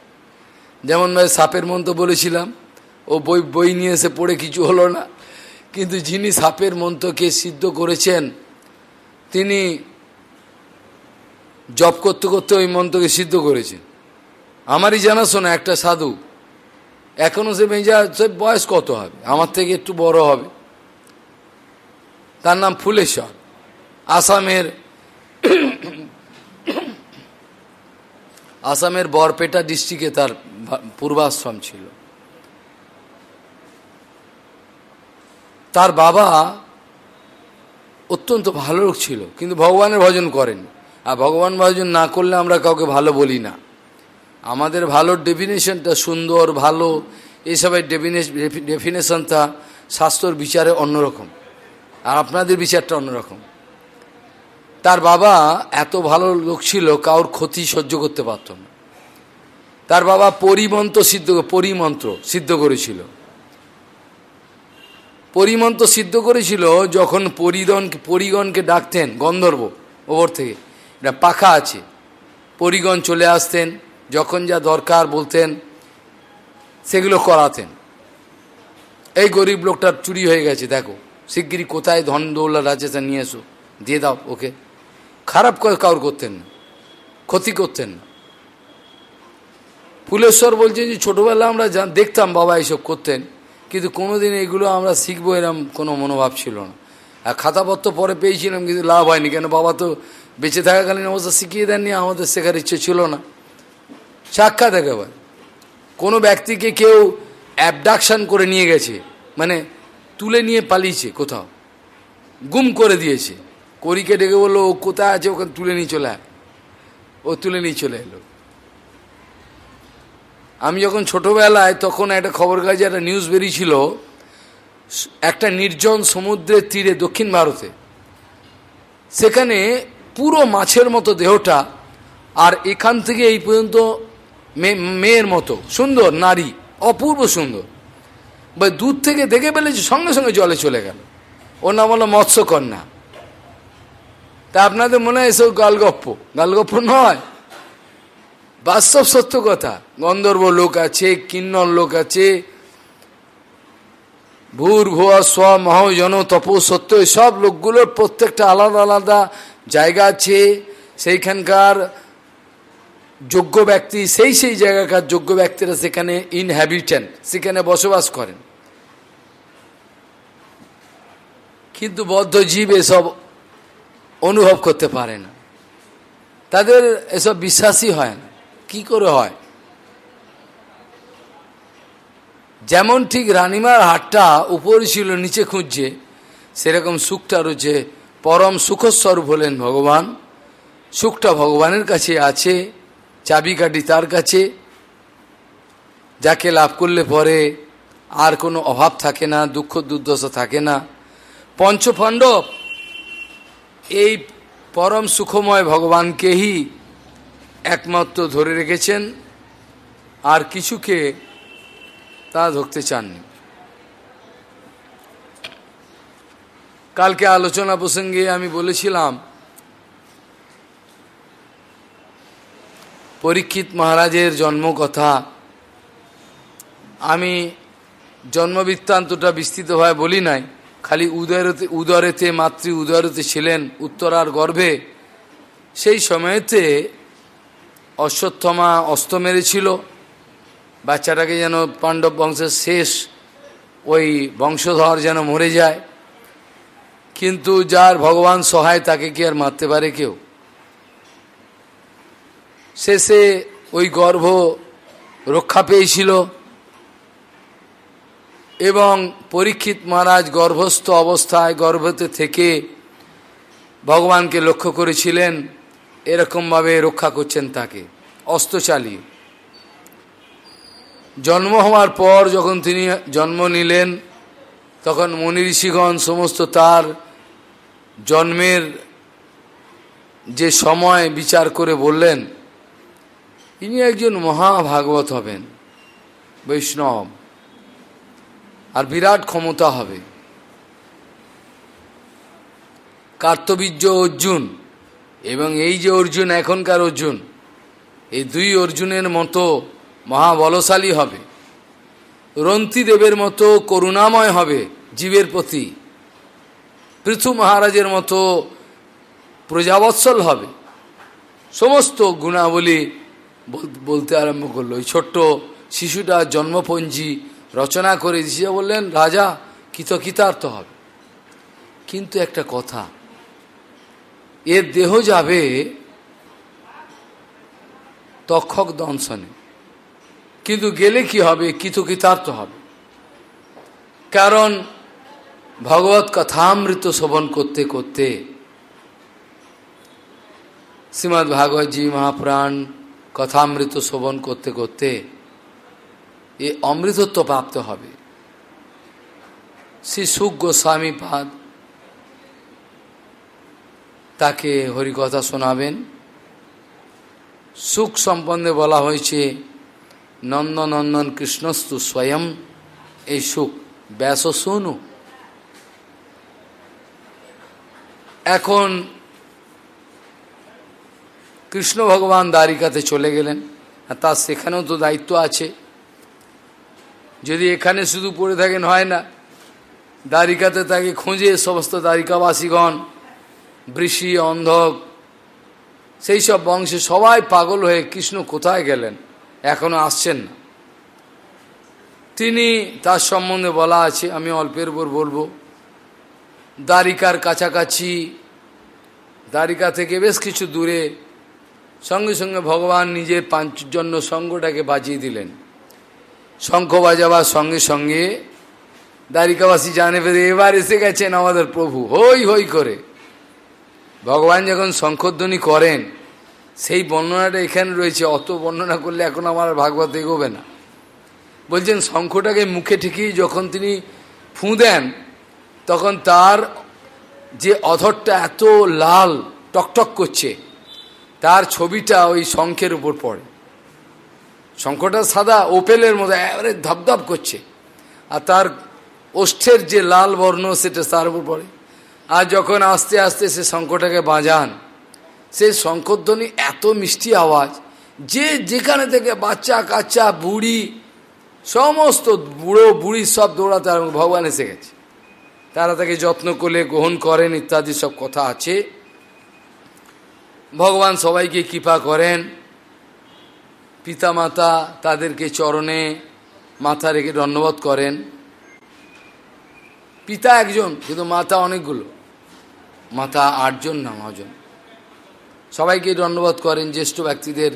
S1: যেমন ভাই সাপের মন্ত্র বলেছিলাম, ও বই বই নিয়ে এসে পড়ে কিছু হলো না। কিন্তু যিনি সাপের মন্ত্রকে সিদ্ধ করেছেন, তিনি জপ করতে করতে ওই মন্ত্রকে সিদ্ধ করেছেন। আমারই জানাশোনা একটা সাধু এখনও সে মেজা, সে বয়স কত হবে? আমার থেকে একটু বড় হবে। তার নাম ফুলেশ্বর। আসামের আসামের বরপেটা ডিস্ট্রিক্টে তার পূর্বাশ্রম ছিল। তার বাবা অত্যন্ত ভালো লোক ছিল, কিন্তু ভগবানের ভজন করেন। আর ভগবান ভজন না করলে আমরা কাউকে ভালো বলি না। আমাদের ভালোর ডেফিনেশনটা সুন্দর, ভালো এসবের ডেফিনেশনটা স্বাস্থ্যর বিচারে অন্যরকম। আর আপনাদের বিচারটা অন্যরকম। তার বাবা এত ভালো লোক ছিল, কাউর ক্ষতি সহ্য করতে পারত না। তার বাবা পরিমন্ত্র সিদ্ধ পরিমন্ত্র সিদ্ধ করেছিল। পরিমন্ত্র সিদ্ধ করেছিল যখন পরিদন, পরিগণকে ডাকতেন গন্ধর্ব ওপর থেকে। এটা পাখা আছে। পরিগণ চলে আসতেন, যখন যা দরকার বলতেন, সেগুলো করাতেন। এই গরিব লোকটার চুরি হয়ে গেছে, দেখো। শিগগিরি কোথায় ধন দৌলার আছে তা নিয়ে এসো, দিয়ে দাও ওকে। খারাপ কাউর করতেন ক্ষতি করতেন ফুলেশ্বর বলছে যে ছোটোবেলা আমরা দেখতাম বাবা এইসব করতেন, কিন্তু কোনোদিন এগুলো আমরা শিখব এরম কোনো মনোভাব ছিল না। আর খাতাপত্র পরে পেয়েছিলাম, কিন্তু লাভ হয়নি, কেন বাবা তো বেঁচে থাকাকালীন অবস্থা শিখিয়ে দেননি, আমাদের শেখার ইচ্ছে ছিল না। সাক্ষাৎ একেবারে। কোনো ব্যক্তিকে কেউ অ্যাবডাকশান করে নিয়ে গেছে মানে তুলে নিয়ে পালিয়েছে কোথাও, গুম করে দিয়েছে। করিকে ডেকে বলল, ও কোথায় আছে? ওখানে তুলে নিয়ে চলে ও তুলে নিয়ে চলে এলো। আমি যখন ছোটবেলায় তখন একটা খবর কাজে একটা নিউজ বেরিয়েছিল, একটা নির্জন সমুদ্রের তীরে দক্ষিণ ভারতে। সেখানে পুরো মাছের মতো দেহটা আর এখান থেকে এই পর্যন্ত মেয়ের মতো, সুন্দর, নারী, অপূর্ব সুন্দর। বা দূর থেকে দেখে ফেলেছে, সঙ্গে সঙ্গে জলে চলে গেল। ওর নাম হলো মৎস্যকন্যা। তা আপনাদের মনে হয় এসব গালগপ্প? গালগপ্প নয়। বাস্তব সত্য কথা। গন্ধর্ব লোক আছে, কিন্নর লোক আছে। ভূর, ভুয়া, স্ব, মহ, জন, তপ, সত্য সব লোকগুলোর প্রত্যেকটা আলাদা আলাদা জায়গা আছে। সেইখানকার যোগ্য ব্যক্তি, সেই সেই জায়গাকার যোগ্য ব্যক্তিরা সেখানে ইনহ্যাবিটেন্ট সেখানে বসবাস করেন। কিন্তু বদ্ধ জীব এসব অনুভব করতে পারে না। তাদের এসব বিশ্বাসই হয় না। কি করে হয়? যেমন ঠিক রানিমার হাটটা উপরে ছিল নিচে খুঁজছে, সেরকম সুখটা রয়েছে। পরম সুখস্বরূপ হলেন ভগবান। সুখটা ভগবানের কাছে আছে, চাবিকাঠি তার কাছে। যাকে লাভ করলে পরে আর কোনো অভাব থাকে না, দুঃখ দুর্দশা থাকে না। পঞ্চপাণ্ডব এই পরম সুখময় ভগবানকেই একমাত্র ধরে রেখেছেন, আর কিছুকে তা ধরতে চাননি। কালকে আলোচনা প্রসঙ্গে আমি বলেছিলাম, পরীক্ষিত মহারাজের জন্ম কথা। আমি জন্মবৃত্তান্তটা বিস্তৃতভাবে বলি নাই। খালি উদরতে উদরেতে মাতৃ উদরতে ছিলেন উত্তরার গর্ভে। সেই সময়তে অশ্বত্থমা অস্ত মেরেছিল। বাচ্চাটাকে যেন পাণ্ডব বংশের শেষ ওই বংশধর যেন মরে যায়। কিন্তু যার ভগবান সহায় তাকে কি আর মারতে পারে কেউ? শেষে ওই গর্ভ রক্ষা পেয়েছিল। এবং পরীক্ষিত মহারাজ গর্ভস্থ অবস্থায় গর্ভতে থেকে ভগবানকে লক্ষ্য করেছিলেন, এরকমভাবে রক্ষা করছেন তাকে অস্ত্র চালিয়ে জন্ম হওয়ার পর যখন তিনি জন্ম নিলেন, তখন মনি ঋষিগণ সমস্ত তার জন্মের যে সময় বিচার করে বললেন, ইনি একজন মহাভাগবত হবেন, বৈষ্ণব। বিরাট ক্ষমতা হবে। কার্তবীর্য অর্জুন এবং এই যে অর্জুন, এখনকার অর্জুন, এই দুই অর্জুনের মতো মহাবলশালী হবে। রন্তিদেবের মতো করুণাময় হবে জীবের প্রতি। পৃথু মহারাজের মতো প্রজাবৎসল হবে। সমস্ত গুণাবলী বলতে আরম্ভ করল। ওই ছোট্ট শিশুটা জন্মপঞ্জি রচনা করে দিছে বললেন, রাজা, কৃতকৃতার্থ হবে। কিন্তু একটা কথা, এর দেহ যাবে তক্ষক দংশনে। কিন্তু গেলে কি হবে? কৃতকৃতার্থ হবে। কারণ ভগবত কথামৃত শোভন করতে করতে শ্রীমৎ ভাগবতজি মহাপ্রাণ কথামৃত শোভন করতে করতে এ অমৃতত্ব প্রাপ্ত হবে। শ্রী সুখ গোস্বামী পাদ তাকে হরিকথা শোনাবেন। সুখ সম্বন্ধে বলা হয়েছে, নন্দনন্দন কৃষ্ণস্তু স্বয়ং এই সুখ ব্যাস শুনু এখন কৃষ্ণ ভগবান দ্বারিকাতে চলে গেলেন, আর তার সেখানেও তো দায়িত্ব আছে। যদি এখানে শুধু পড়ে থাকেন, হয় না। দ্বারিকাতে তাকে খুঁজে সমস্ত দ্বারিকাবাসীগণ, বৃষি, অন্ধক, সেই সব বংশে সবাই পাগল হয়ে কৃষ্ণ কোথায় গেলেন? এখনও আসছেন না। তিনি তার সম্বন্ধে বলা আছে, আমি অল্পের উপর বলব। দ্বারিকার কাছাকাছি, দ্বারিকা থেকে বেশ কিছু দূরে সঙ্গে সঙ্গে ভগবান নিজের পাঞ্চজন্য সঙ্গটাকে বাজিয়ে দিলেন। শঙ্খ বাজাবার সঙ্গে সঙ্গে দ্বারিকাবাসী জানে পেরে এবার এসে গেছেন আমাদের প্রভু। হই হই করে। ভগবান যখন শঙ্খধ্বনি করেন, সেই বর্ণনাটা এখানে রয়েছে। অত বর্ণনা করলে এখন আমার ভাগবত এগোবে না। বলছেন, শঙ্খটাকে মুখে ঠিকই যখন তিনি ফুঁ দেন, তখন তার যে অধরটা এত লাল, টকটক করছে, তার ছবিটা ওই শঙ্খের উপর পড়ে। শঙ্খটা সাদা ওপেলের মতো এবারে ধপধপ করছে। আর তার ওষ্ঠের যে লাল বর্ণ, সেটা তার উপর পড়ে। আর যখন আস্তে আস্তে সে শঙ্খটাকে বাজান সেই শঙ্করধ্বনি এত মিষ্টি আওয়াজ, যে যেখানে থেকে বাচ্চা, কাচ্চা, বুড়ি, সমস্ত বুড়ো, বুড়ি সব দৌড়াতে ভগবান এসে গেছে। তারা তাকে যত্ন করলে, গ্রহণ করেন, ইত্যাদি সব কথা আছে। ভগবান সবাইকে কৃপা করেন। পিতামাতা তাদেরকে চরণে মাথা রেখে ধন্যবাদ করেন। পিতা একজন, কিন্তু মাতা অনেকগুলো। মাতা আটজন না নজন। সবাইকে ধন্যবাদ করেন জ্যেষ্ঠ ব্যক্তিদের।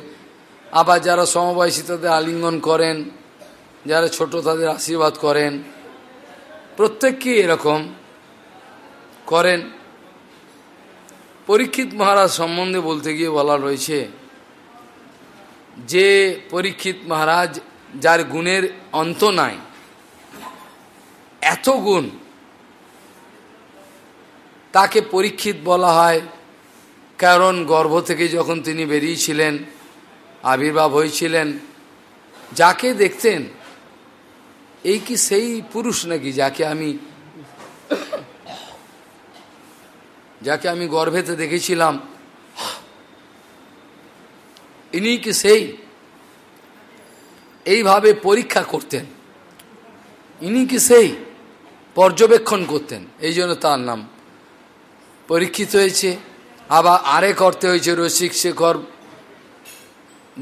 S1: আবার যারা সমবয়সী তাদের আলিঙ্গন করেন, যারা ছোট তাদের আশীর্বাদ করেন। প্রত্যেককে এরকম করেন। পরীক্ষিত মহারাজ সম্বন্ধে বলতে গিয়ে বলা রয়েছে যে পরীক্ষিত মহারাজ, যার গুণের অন্ত নাই, এত গুণ তাকে পরীক্ষিত বলা হয়। কারণ গর্ভ থেকে যখন তিনি বেরিয়েছিলেন, আবির্ভাব হয়েছিলেন, যাকে দেখতেন, এই কি সেই পুরুষ নাকি যাকে আমি যাকে আমি গর্ভেতে দেখেছিলাম? ইনি কি সেই? এইভাবে পরীক্ষা করতেন। ইনি কি সেই? পর্যবেক্ষণ করতেন। এই জন্য তার নাম পরীক্ষিত হয়েছে। আবার আরেক অর্থে হয়েছে, রসিক শেখর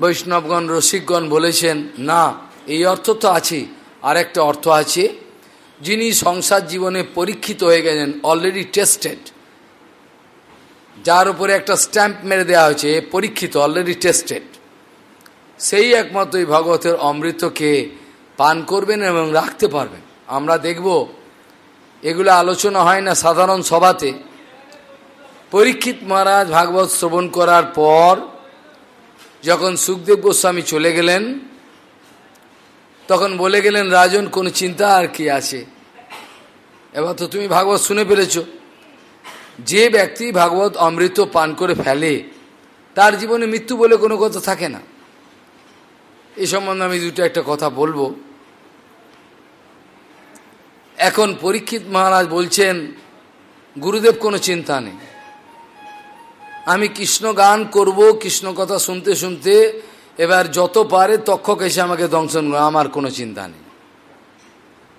S1: বৈষ্ণবগণ, রসিকগণ বলেছেন, না, এই অর্থ তো আছে। আরেকটা অর্থ আছে, যিনি সংসার জীবনে পরীক্ষিত হয়ে গেছেন অলরেডি টেস্টেড যার উপরে একটা স্ট্যাম্প মেরে দেওয়া হয়েছে, পরীক্ষিত অলরেডি টেস্টেড সেই একমাত্র এই ভগবতের অমৃতকে পান করবেন এবং রাখতে পারবেন। আমরা দেখব, এগুলো আলোচনা হয় না সাধারণ সভাতে। পরীক্ষিত মহারাজ ভাগবত শ্রবণ করার পর যখন সুখদেব গোস্বামী চলে গেলেন, তখন বলে গেলেন, রাজন, কোনো চিন্তা আর কি আছে? এবার তো তুমি ভাগবত শুনে ফেলেছ। যে ব্যক্তি ভাগবত অমৃত পান করে ফেলে, তার জীবনে মৃত্যু বলে কোনো কথা থাকে না। এ সম্বন্ধে আমি দুটো একটা কথা বলব। এখন পরীক্ষিত মহারাজ বলছেন, গুরুদেব কোনো চিন্তা নেই। আমি কৃষ্ণ গান করব, কৃষ্ণ কথা শুনতে শুনতে, এবার যত পারে তক্ষক এসে আমাকে দংশন আমার কোনো চিন্তা নেই।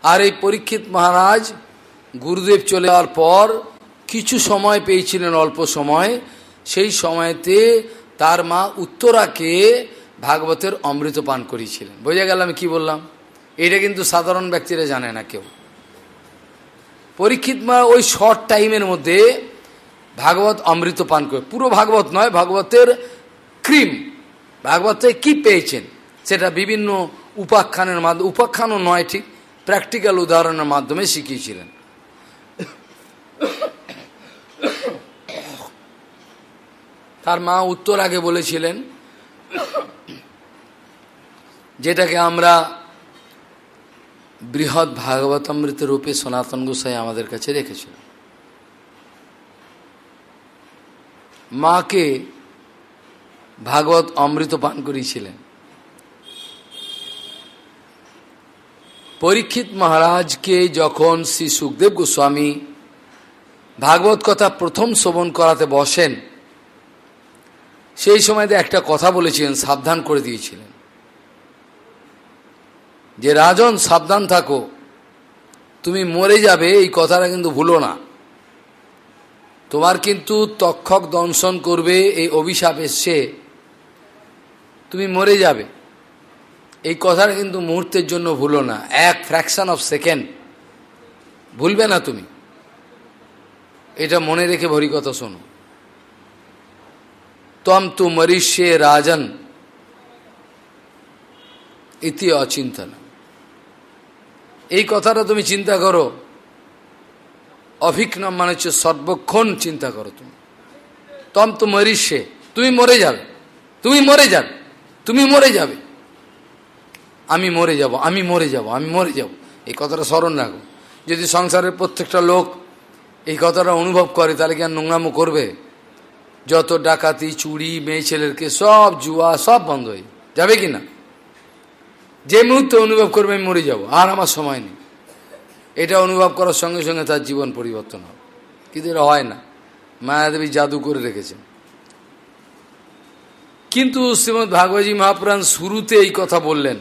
S1: আর এই পরীক্ষিত মহারাজ, গুরুদেব চলে যাওয়ার পর কিছু সময় পেয়েছিলেন অল্প সময়, সেই সময়তে তার মা উত্তরাকে ভাগবতের অমৃত পান করিয়েছিলেন। বোঝা গেল আমি কি বললাম? এটা কিন্তু সাধারণ ব্যক্তিরা জানে না কেউ। পরীক্ষিত মা ওই শর্ট টাইমের মধ্যে ভাগবত অমৃত পান করে, পুরো ভাগবত নয়, ভাগবতের ক্রিম, ভাগবতে কি পেয়েছেন? সেটা বিভিন্ন উপাখ্যানের মাধ্যমে, উপাখ্যানও নয় ঠিক প্র্যাকটিক্যাল উদাহরণের মাধ্যমে শিখিয়েছিলেন। তার মা উত্তর আগে বলেছিলেন, যেটাকে আমরা বৃহৎ ভাগবতামৃত রূপে সনাতন গোসাই আমাদের কাছে রেখেছিল। মাকে ভাগবত অমৃত পান করিয়েছিলেন। পরীক্ষিত মহারাজকে যখন শ্রী সুখদেব গোস্বামী ভাগবত কথা প্রথম শ্রবণ করাতে বসেন, সেই সময়তে একটা কথা বলেছিলেন, সাবধান করে দিয়েছিলেন। যে রাজন, সাবধান থাকো, তুমি মরে যাবে, এই কথাটা কিন্তু ভুলো না। তোমার কিন্তু তক্ষক দংশন করবে, এই অভিশাপ এসছে, তুমি মরে যাবে। এই কথাটা কিন্তু মুহূর্তের জন্য ভুলো না, এক ফ্র্যাকশন অফ সেকেন্ড ভুলবে না তুমি। এটা মনে রেখে ভরি কথা শোনো। তম তু মরিষ্যে রাজন, ইতি অচিন্তন। এই কথাটা তুমি চিন্তা করো। অভিজ্ঞম মানে হচ্ছে সর্বক্ষণ চিন্তা করো তুমি। তম তো মরিষ্যে, তুমি মরে যাবে। তুমি মরে যাবে। তুমি মরে যাবে। আমি মরে যাব, আমি মরে যাব, আমি মরে যাব। এই কথাটা স্মরণ রাখো। যদি সংসারের প্রত্যেকটা লোক এই কথাটা অনুভব করে, তাহলে কি আর নোংরামো করবে? যত ডাকাতি, চুরি, মেয়ে ছেলেরকে সব জুয়া, সব বন্ধ হয়ে যাবে কি না? যে মুহূর্তে অনুভব করবে, আমি মরে যাব, আর আমার সময় নেই। এটা অনুভব করার সঙ্গে সঙ্গে তার জীবন পরিবর্তন হবে। কিন্তু এটা হয় না। মায়াদেবী জাদু করে রেখেছেন। কিন্তু শ্রীমৎ ভাগবতী মহাপুরাণ শুরুতে এই কথা বললেন।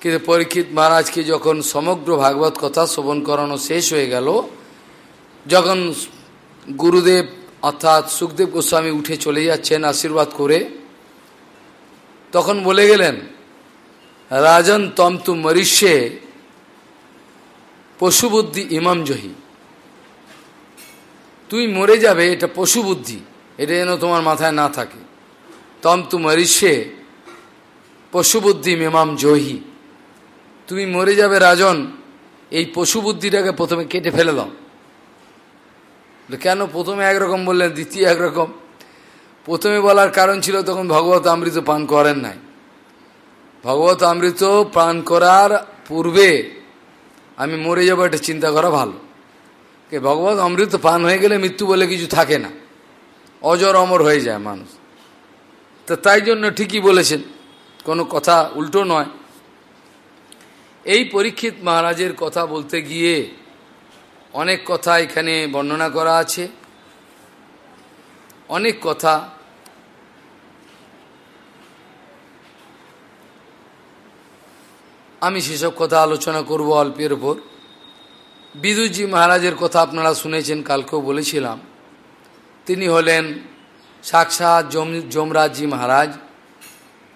S1: কিন্তু পরীক্ষিত মহারাজকে যখন সমগ্র ভাগবত কথা শ্রবণ করানো শেষ হয়ে গেল যখন গুরুদেব অর্থাৎ সুখদেব গোস্বামী উঠে চলে যাচ্ছেন আশীর্বাদ করে, তখন বলে গেলেন, রাজন তন্তু মরিষ্যে, পশুবুদ্ধি ইমাম জহি। তুই মরে যাবে, এটা পশুবুদ্ধি, এটা যেন তোমার মাথায় না থাকে। তন্তু মরিষ্যে, পশুবুদ্ধি মেমাম জহি। তুমি মরে যাবে, রাজন, এই পশুবুদ্ধিটাকে প্রথমে কেটে ফেলে দাও। কেন? প্রথমে একরকম বললেন, দ্বিতীয় একরকম। প্রথমে বলার কারণ ছিল, তখন ভগবত অমৃত পান করেন নাই। ভগবত অমৃত পান করার পূর্বে আমি মরে যাব, এটা চিন্তা করা ভালো। কে, ভগবত অমৃত পান হয়ে গেলে মৃত্যু বলে কিছু থাকে না। অজর অমর হয়ে যায় মানুষ। তো তাই জন্য ঠিকই বলেছেন, কোনো কথা উল্টো নয়। এই পরীক্ষিত মহারাজের কথা বলতে গিয়ে অনেক কথা এখানে বর্ণনা করা আছে। অনেক কথা আমি সেসব কথা আলোচনা করব অল্পের ওপর বিদুজি মহারাজের কথা আপনারা শুনেছেন, কালকেও বলেছিলাম। তিনি হলেন সাক্ষাৎ যম, যমরাজজি মহারাজ।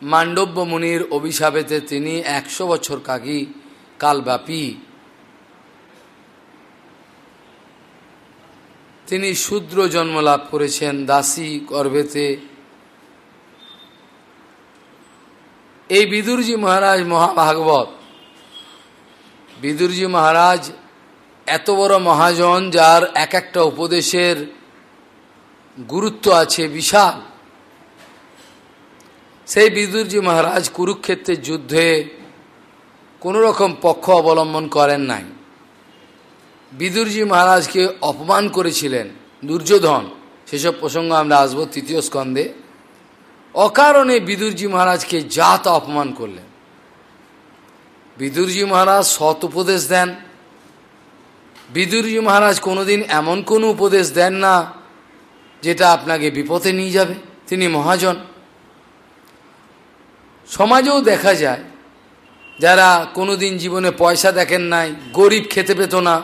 S1: মান্ডব্য মুনির অভিশাপেতে তিনি একশো বছর কাকি কালব্যাপী তিনি শূদ্র জন্ম লাভ করেছেন দাসী গর্ভেতে। এই বিদুরজি মহারাজ মহাভাগবত। বিদুরজি মহারাজ এত বড় মহাজন যার এক একটা উপদেশের গুরুত্ব আছে, বিশাল। সেই বিদুরজি মহারাজ কুরুক্ষেত্রের যুদ্ধে কোনো রকম পক্ষ অবলম্বন করেন নাই। বিদুরজি মহারাজকে অপমান করেছিলেন, দুর্যোধন। সেসব প্রসঙ্গ আমরা আসব তৃতীয় স্কন্ধে। অকারণে বিদুরজি মহারাজকে জাত অপমান করলেন। বিদুরজি মহারাজ সৎ উপদেশ দেন। বিদুরজি মহারাজ কোনোদিন এমন কোনো উপদেশ দেন না, যেটা আপনাকে বিপদে নিয়ে যাবে। তিনি মহাজন। সমাজেও দেখা যায়, যারা কোনোদিন জীবনে পয়সা দেখেন নাই, গরিব খেতে পেত না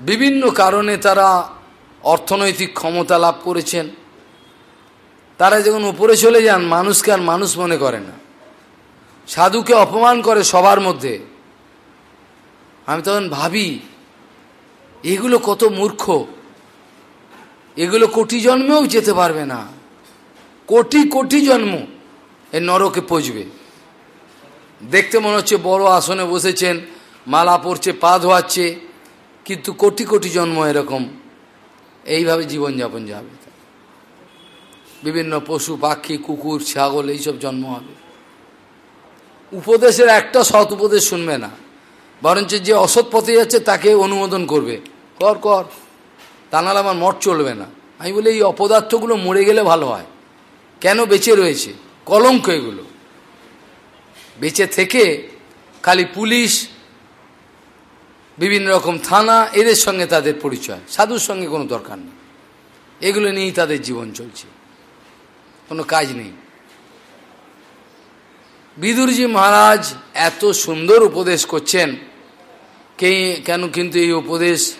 S1: বিভিন্ন কারণে তারা অর্থনৈতিক ক্ষমতা লাভ করেছেন। তারা যখন উপরে চলে যান, মানুষকে আর মানুষ মনে করে না। সাধুকে অপমান করে সবার মধ্যে। আমি তখন ভাবি, এগুলো কত মূর্খ। এগুলো কোটি জন্মেও যেতে পারবে না। কোটি কোটি জন্ম এ নরকে পচবে। দেখতে মনে হচ্ছে বড় আসনে বসেছেন, মালা পড়ছে পা ধোয়াচ্ছে। কিন্তু কোটি কোটি জন্ম এরকম। এইভাবে জীবনযাপন যাবে। বিভিন্ন পশু, পাখি, কুকুর, ছাগল, এইসব জন্ম হবে। উপদেশের একটা সৎ উপদেশ শুনবে না। বরঞ্চ যে অসৎ পথে যাচ্ছে তাকে অনুমোদন করবে। কর কর। তা নাহলে আমার মঠ চলবে না। আমি বলি, এই অপদার্থগুলো মরে গেলে ভালো হয়। কেন বেঁচে রয়েছে? কলঙ্ক এগুলো। বেঁচে থেকে খালি পুলিশ বিভিন্ন রকম থানা, এদের সঙ্গে তাদের পরিচয়। সাধুর সঙ্গে কোনো দরকার নেই। এগুলো নিয়েই তাদের জীবন চলছে। কোনো কাজ নেই। বিদুরজি মহারাজ এত সুন্দর উপদেশ করছেন। কে কেন কিন্তু এই উপদেশ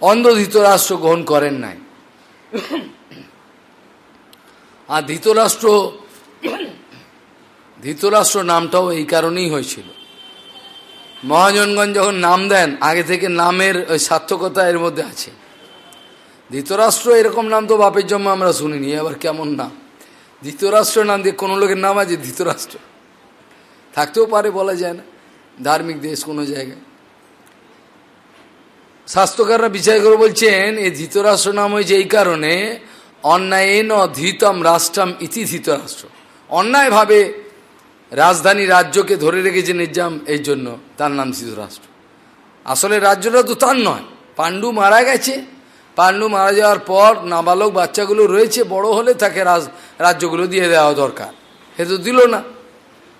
S1: অন্ধ ধৃতরাষ্ট্র গ্রহণ করেন নাই। আর ধৃতরাষ্ট্র ধৃতরাষ্ট্র নামটাও এই কারণেই হয়েছিল। মহাজনগঞ্জ যখন নাম দেন, আগে থেকে নামের ওই সার্থকতা এর মধ্যে আছে। ধৃতরাষ্ট্র এরকম নাম তো বাপের জন্ম আমরা শুনিনি আবার কেমন নাম? ধৃতরাষ্ট্র নাম দিয়ে কোনো লোকের নাম আছে? ধৃতরাষ্ট্র। থাকতেও পারে, বলা যায় না। ধার্মিক দেশ কোনো জায়গায়। স্বাস্থ্যকাররা বিচার করে বলছেন, এই ধৃতরাষ্ট্র নাম হয়েছে এই কারণে অন্যায় ন ধৃতম রাষ্ট্রম ইতি ধৃতরাষ্ট্র। অন্যায়ভাবে রাজধানী রাজ্যকে ধরে রেখেছে নিজাম, এই জন্য তার নাম ধৃতরাষ্ট্র আসলে রাজ্যটা তো তার নয়। পাণ্ডু মারা গেছে। পাণ্ডু মারা যাওয়ার পর নাবালক বাচ্চাগুলো রয়েছে, বড় হলে তাকে রাজ রাজ্যগুলো দিয়ে দেওয়া দরকার। সে তো দিল না।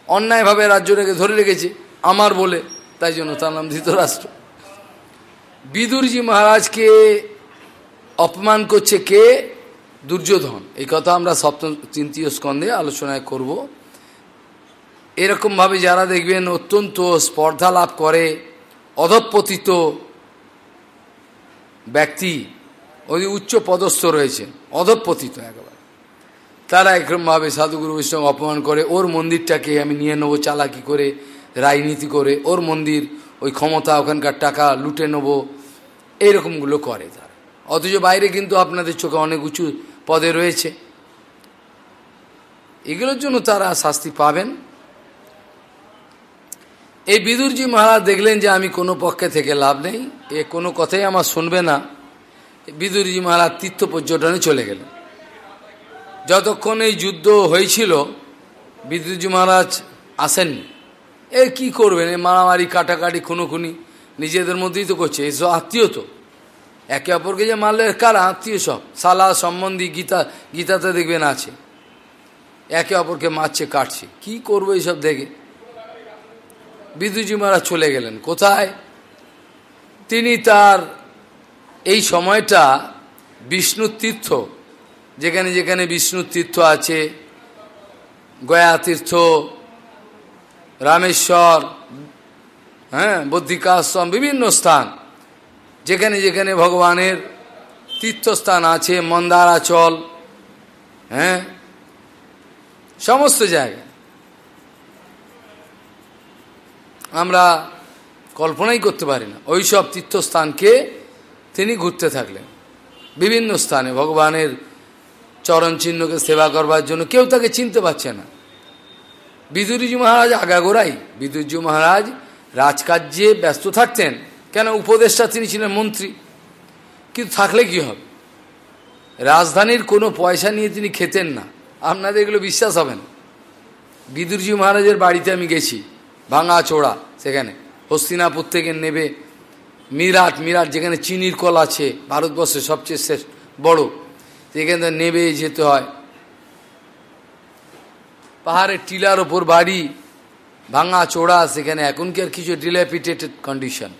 S1: অন্যায়ভাবে রাজ্যটাকে ধরে রেখেছে, আমার বলে। তাই জন্য তার নাম ধৃতরাষ্ট্র। বিদুরজি মহারাজকে অপমান করছে কে? দুর্যোধন। এই কথা আমরা সপ্তম তৃতীয় স্কন্ধে আলোচনায় করব। এরকমভাবে যারা দেখবেন অত্যন্ত স্পর্ধা লাভ করে, অধপতিত ব্যক্তি, ওই উচ্চ পদস্থ রয়েছে, অধপতিত একেবারে। তারা একরমভাবে সাধুগুরু বৈষ্ণব অপমান করে, ওর মন্দিরটাকে আমি নিয়ে নেব চালাকি করে, রাজনীতি করে, ওর মন্দির, ওই ক্ষমতা, ওখানকার টাকা লুটে নেব এইরকমগুলো করে তারা। অথচ বাইরে কিন্তু আপনাদের চোখে অনেক উঁচু পদে রয়েছে। এগুলোর জন্য তারা শাস্তি পাবেন। এই বিদুরজি মহারাজ দেখলেন যে আমি কোনো পক্ষে থেকে লাভ নেই, এ কোনো কথাই আমার শুনবে না। বিদুরজি মহারাজ তীর্থ পর্যটনে চলে গেলেন। যতক্ষণ এই যুদ্ধ হয়েছিল, বিদুরজি মহারাজ আসেননি। এ কি করবেন? এ মারামারি, কাটাকাটি, খুনোখুনি নিজেদের মধ্যেই তো করছে। এসব আত্মীয় তো। একে অপরকে যে মারলে কার আত্মীয় সব? সালা, সম্বন্ধী, গীতা, গীতাতে দেখবেন আছে। একে অপরকে মারছে, কাটছে। কি করব এইসব দেখে? বিদুজি মহারাজ চলে গেলেন। কোথায়? তিনি তার এই সময়টা বিষ্ণু তীর্থ, যেখানে যেখানে বিষ্ণু তীর্থ আছে, গয়া তীর্থ, রামেশ্বর হ্যাঁ বদ্রিকাশ্রম, বিভিন্ন স্থান, যেখানে যেখানে ভগবানের তীর্থস্থান আছে, মন্দারাচল হ্যাঁ সমস্ত জায়গায়। আমরা কল্পনাই করতে পারি না। ওই সব তীর্থস্থানকে তিনি ঘুরতে থাকলেন। বিভিন্ন স্থানে ভগবানের চরণ চিহ্নকে সেবা করবার জন্য কেউ তাকে চিনতে পারছে না। বিদুরীজি মহারাজ আগাগোড়াই, বিদুরজি মহারাজ রাজকার্যে ব্যস্ত থাকতেন। কেন? উপদেষ্টা তিনি ছিলেন মন্ত্রী। কিন্তু থাকলে কি হবে? রাজধানীর কোনো পয়সা নিয়ে তিনি খেতেন না। আপনাদের এগুলো বিশ্বাস হবে না। বিদুরজি মহারাজের বাড়িতে আমি গেছি। ভাঙা চোড়া সেখানে। হস্তিনাপুর থেকে নেবে মিরাট মিরাট যেখানে চিনির কল আছে ভারতবর্ষে সবচেয়ে শেষ বড়। সেখানে নেবে যেতে হয়। পাহাড়ের টিলার ওপর বাড়ি, ভাঙা চোড়া সেখানে এখন কি আর কিছু ডিলেপিটেটেড কন্ডিশন